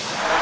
Bye.